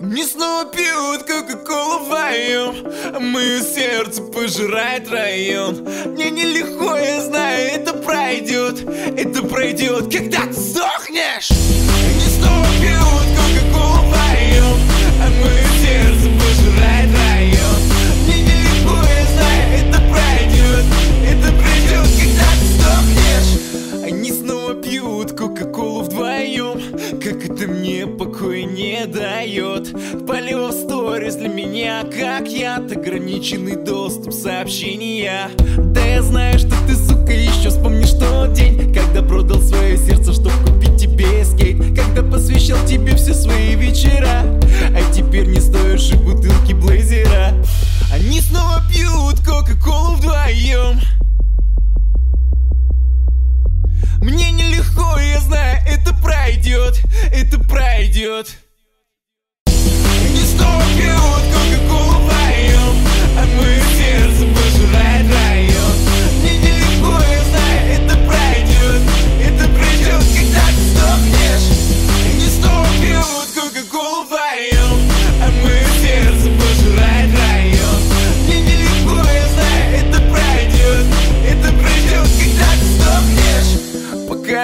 Не снова пьют кока-колу вдвоем Мое сердце пожирает район. Мне нелегко, я знаю, это пройдет Это пройдет, когда ты сдохнешь. Не снова пьют кока-колу вдвоем Мое сердце пожирает район. Мне нелегко, я знаю, это пройдет Это пройдет, когда ты сдохнешь. Они снова пьют кока-колу вдвоем Как покоя не дает. Полив в сторис для меня Как яд ограниченный доступ сообщения. Да я знаю, что ты, сука, еще вспомнишь тот день Когда продал свое сердце, чтоб купить тебе скейт. Когда посвящал тебе все свои вечера А теперь не стоишь и бутылки блейзера. Они снова пьют кока-колу вдвоем. Мне нелегко, я знаю, это пройдет, это пройдет. Не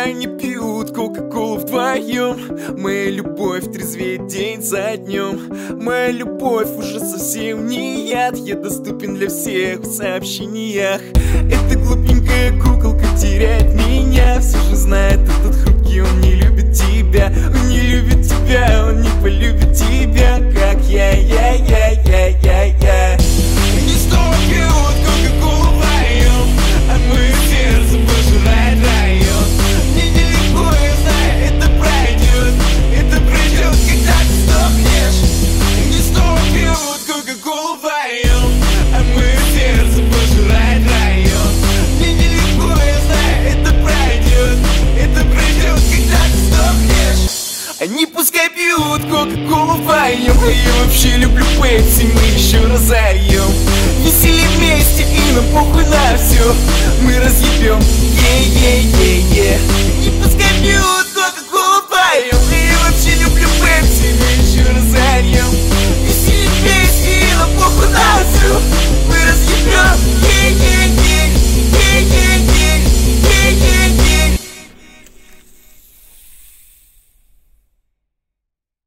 они пьют кока-колу вдвоем. Моя любовь трезвеет день за днем. Моя любовь уже совсем не яд. Я доступен для всех в сообщениях. Эта глупенькая куколка теряет меня. Все же знает этот хрупкий, они пускай пьют кока-колу вдвоем. А я вообще люблю пепси, мы еще разольем Веселье вместе и нам похуй на все Мы разъебем